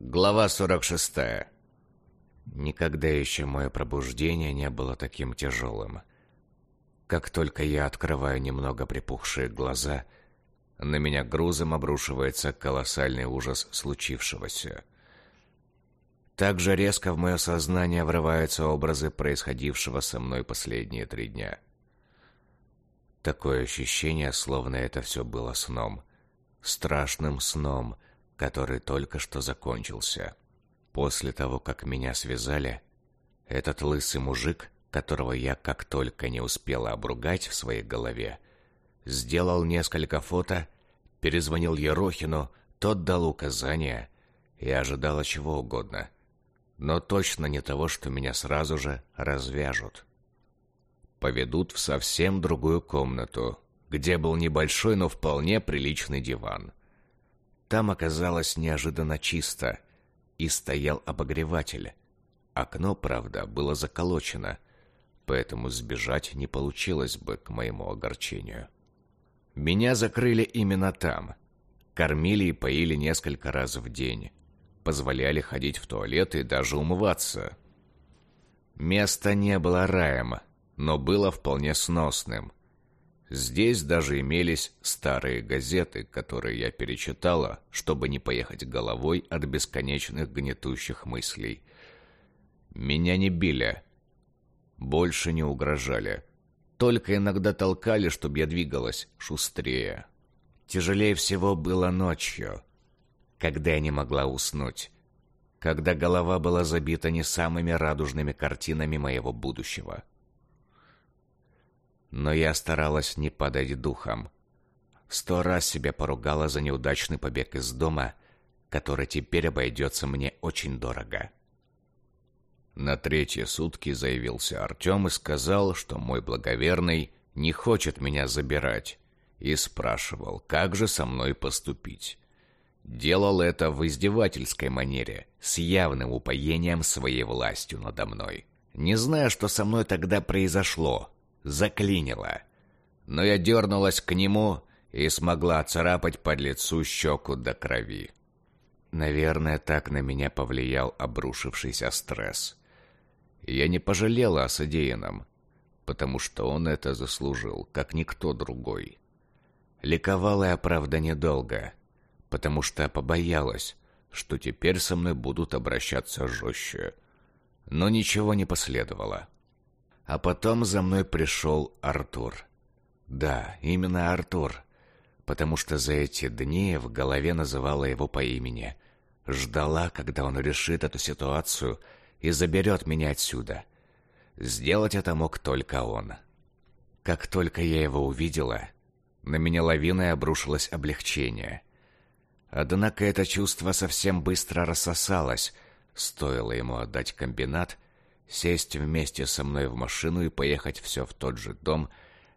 Глава 46. Никогда еще мое пробуждение не было таким тяжелым. Как только я открываю немного припухшие глаза, на меня грузом обрушивается колоссальный ужас случившегося. Так же резко в мое сознание врываются образы происходившего со мной последние три дня. Такое ощущение, словно это все было сном. Страшным сном — который только что закончился. После того, как меня связали, этот лысый мужик, которого я как только не успела обругать в своей голове, сделал несколько фото, перезвонил Ерохину, тот дал указания и ожидала чего угодно. Но точно не того, что меня сразу же развяжут. Поведут в совсем другую комнату, где был небольшой, но вполне приличный диван. Там оказалось неожиданно чисто, и стоял обогреватель. Окно, правда, было заколочено, поэтому сбежать не получилось бы к моему огорчению. Меня закрыли именно там. Кормили и поили несколько раз в день. Позволяли ходить в туалет и даже умываться. Место не было раем, но было вполне сносным. Здесь даже имелись старые газеты, которые я перечитала, чтобы не поехать головой от бесконечных гнетущих мыслей. Меня не били, больше не угрожали, только иногда толкали, чтобы я двигалась шустрее. Тяжелее всего было ночью, когда я не могла уснуть, когда голова была забита не самыми радужными картинами моего будущего — но я старалась не падать духом. Сто раз себя поругала за неудачный побег из дома, который теперь обойдется мне очень дорого. На третьи сутки заявился Артем и сказал, что мой благоверный не хочет меня забирать, и спрашивал, как же со мной поступить. Делал это в издевательской манере, с явным упоением своей властью надо мной. Не знаю, что со мной тогда произошло, заклинило. Но я дернулась к нему и смогла царапать под лицу щеку до крови. Наверное, так на меня повлиял обрушившийся стресс. Я не пожалела о содеянном, потому что он это заслужил, как никто другой. Ликовала я, правда, недолго, потому что побоялась, что теперь со мной будут обращаться жестче. Но ничего не последовало. А потом за мной пришел Артур. Да, именно Артур, потому что за эти дни в голове называла его по имени. Ждала, когда он решит эту ситуацию и заберет меня отсюда. Сделать это мог только он. Как только я его увидела, на меня лавиной обрушилось облегчение. Однако это чувство совсем быстро рассосалось, стоило ему отдать комбинат — сесть вместе со мной в машину и поехать все в тот же дом,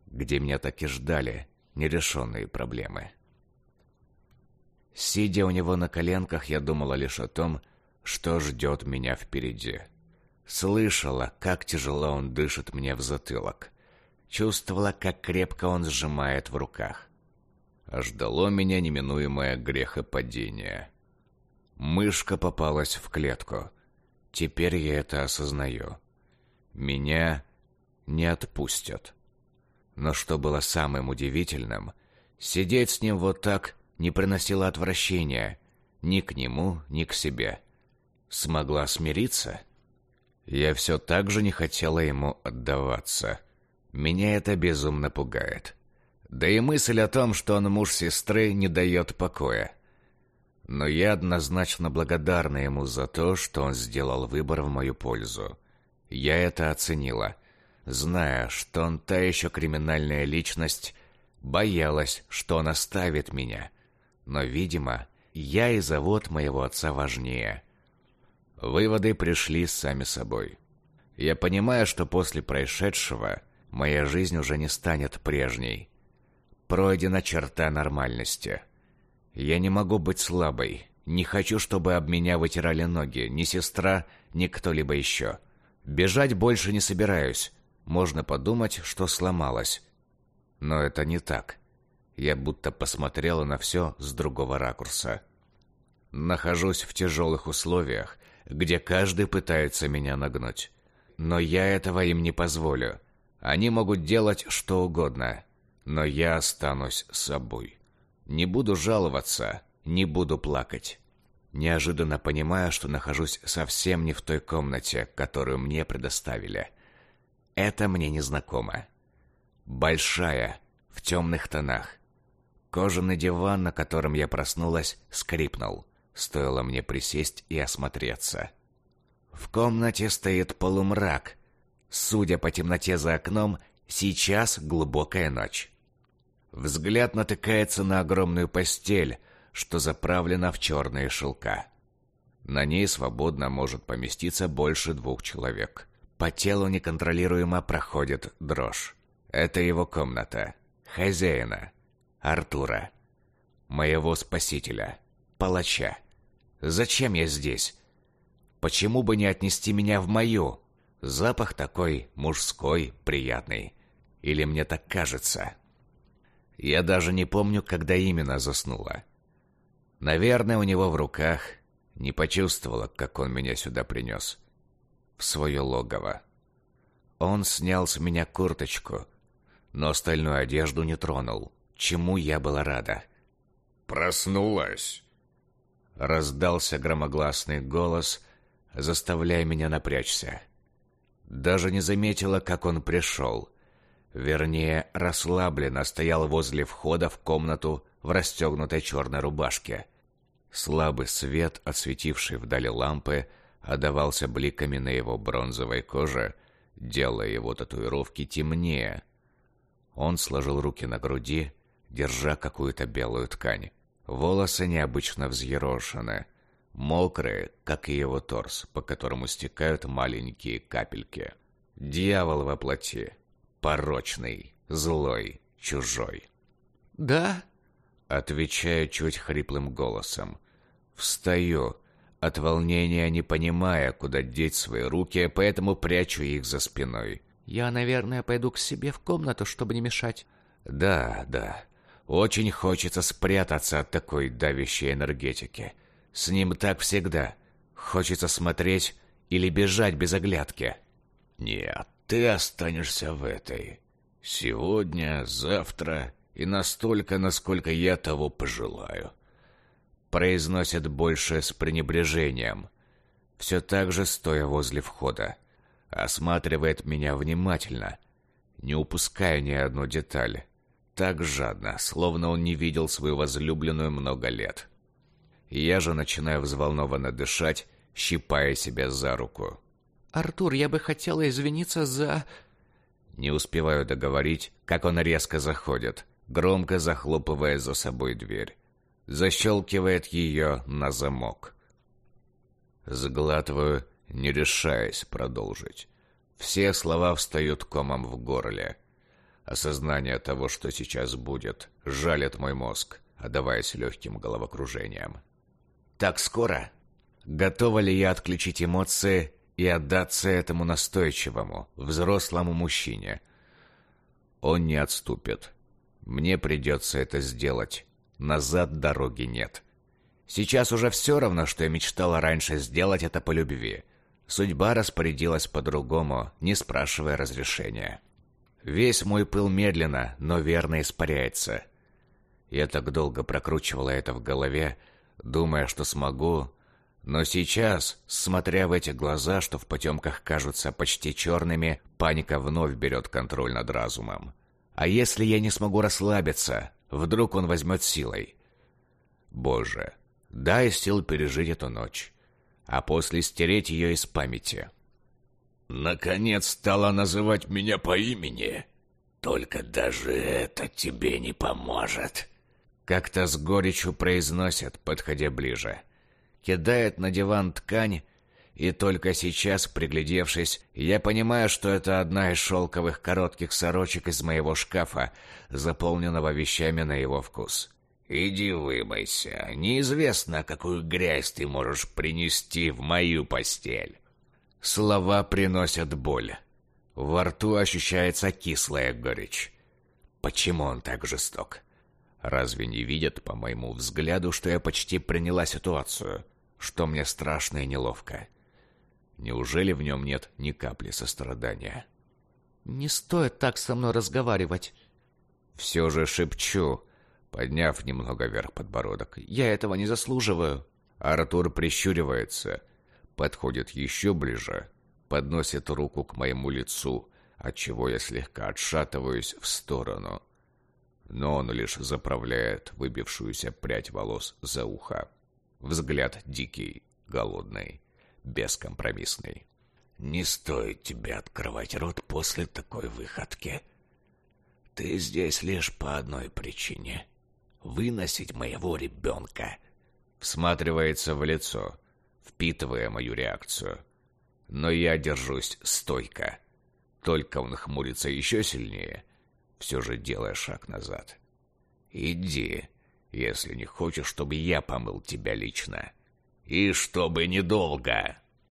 где меня так и ждали нерешенные проблемы. Сидя у него на коленках, я думала лишь о том, что ждет меня впереди. Слышала, как тяжело он дышит мне в затылок. Чувствовала, как крепко он сжимает в руках. А ждало меня неминуемое грехопадение. Мышка попалась в клетку — Теперь я это осознаю. Меня не отпустят. Но что было самым удивительным, сидеть с ним вот так не приносило отвращения ни к нему, ни к себе. Смогла смириться? Я все так же не хотела ему отдаваться. Меня это безумно пугает. Да и мысль о том, что он муж сестры, не дает покоя. Но я однозначно благодарна ему за то, что он сделал выбор в мою пользу. Я это оценила, зная, что он та еще криминальная личность, боялась, что он оставит меня. Но, видимо, я и завод моего отца важнее. Выводы пришли сами собой. Я понимаю, что после происшедшего моя жизнь уже не станет прежней. Пройдена черта нормальности. Я не могу быть слабой. Не хочу, чтобы об меня вытирали ноги. Ни сестра, ни кто-либо еще. Бежать больше не собираюсь. Можно подумать, что сломалась. Но это не так. Я будто посмотрела на все с другого ракурса. Нахожусь в тяжелых условиях, где каждый пытается меня нагнуть. Но я этого им не позволю. Они могут делать что угодно, но я останусь собой. Не буду жаловаться, не буду плакать. Неожиданно понимаю, что нахожусь совсем не в той комнате, которую мне предоставили. Это мне незнакомо. Большая, в темных тонах. Кожаный диван, на котором я проснулась, скрипнул. Стоило мне присесть и осмотреться. В комнате стоит полумрак. Судя по темноте за окном, сейчас глубокая ночь. Взгляд натыкается на огромную постель, что заправлена в черные шелка. На ней свободно может поместиться больше двух человек. По телу неконтролируемо проходит дрожь. Это его комната. Хозяина. Артура. Моего спасителя. Палача. Зачем я здесь? Почему бы не отнести меня в мою? Запах такой мужской, приятный. Или мне так кажется? Я даже не помню, когда именно заснула. Наверное, у него в руках не почувствовала, как он меня сюда принес. В свое логово. Он снял с меня курточку, но остальную одежду не тронул, чему я была рада. «Проснулась!» Раздался громогласный голос, заставляя меня напрячься. Даже не заметила, как он пришел. Вернее, расслабленно стоял возле входа в комнату в расстегнутой черной рубашке. Слабый свет, осветивший вдали лампы, отдавался бликами на его бронзовой коже, делая его татуировки темнее. Он сложил руки на груди, держа какую-то белую ткань. Волосы необычно взъерошены, мокрые, как и его торс, по которому стекают маленькие капельки. Дьявол во плоти, порочный, злой, чужой. «Да?» Отвечаю чуть хриплым голосом. Встаю, от волнения не понимая, куда деть свои руки, поэтому прячу их за спиной. «Я, наверное, пойду к себе в комнату, чтобы не мешать». «Да, да. Очень хочется спрятаться от такой давящей энергетики. С ним так всегда. Хочется смотреть или бежать без оглядки. Нет, ты останешься в этой. Сегодня, завтра и настолько, насколько я того пожелаю. Произносит больше с пренебрежением. Все так же стоя возле входа. Осматривает меня внимательно, не упуская ни одну деталь так жадно, словно он не видел свою возлюбленную много лет. Я же начинаю взволнованно дышать, щипая себя за руку. «Артур, я бы хотела извиниться за...» Не успеваю договорить, как он резко заходит, громко захлопывая за собой дверь. Защелкивает ее на замок. Сглатываю, не решаясь продолжить. Все слова встают комом в горле. Осознание того, что сейчас будет, жалит мой мозг, отдаваясь легким головокружением. Так скоро? Готова ли я отключить эмоции и отдаться этому настойчивому, взрослому мужчине? Он не отступит. Мне придется это сделать. Назад дороги нет. Сейчас уже все равно, что я мечтала раньше сделать это по любви. Судьба распорядилась по-другому, не спрашивая разрешения. Весь мой пыл медленно, но верно испаряется. Я так долго прокручивала это в голове, думая, что смогу, но сейчас, смотря в эти глаза, что в потемках кажутся почти черными, паника вновь берет контроль над разумом. А если я не смогу расслабиться, вдруг он возьмет силой? Боже, дай сил пережить эту ночь, а после стереть ее из памяти. Наконец стала называть меня по имени. Только даже это тебе не поможет. Как-то с горечью произносят, подходя ближе. Кидает на диван ткань, и только сейчас, приглядевшись, я понимаю, что это одна из шелковых коротких сорочек из моего шкафа, заполненного вещами на его вкус. «Иди вымойся. Неизвестно, какую грязь ты можешь принести в мою постель». Слова приносят боль. Во рту ощущается кислая горечь. Почему он так жесток? Разве не видят по моему взгляду, что я почти приняла ситуацию, что мне страшно и неловко? Неужели в нем нет ни капли сострадания? Не стоит так со мной разговаривать. Все же шепчу, подняв немного вверх подбородок. Я этого не заслуживаю. Артур прищуривается, подходит еще ближе, подносит руку к моему лицу, отчего я слегка отшатываюсь в сторону. Но он лишь заправляет выбившуюся прядь волос за ухо. Взгляд дикий, голодный, бескомпромиссный. «Не стоит тебе открывать рот после такой выходки. Ты здесь лишь по одной причине — выносить моего ребенка». Всматривается в лицо, впитывая мою реакцию. Но я держусь стойко. Только он хмурится еще сильнее, все же делая шаг назад. «Иди, если не хочешь, чтобы я помыл тебя лично. И чтобы недолго!»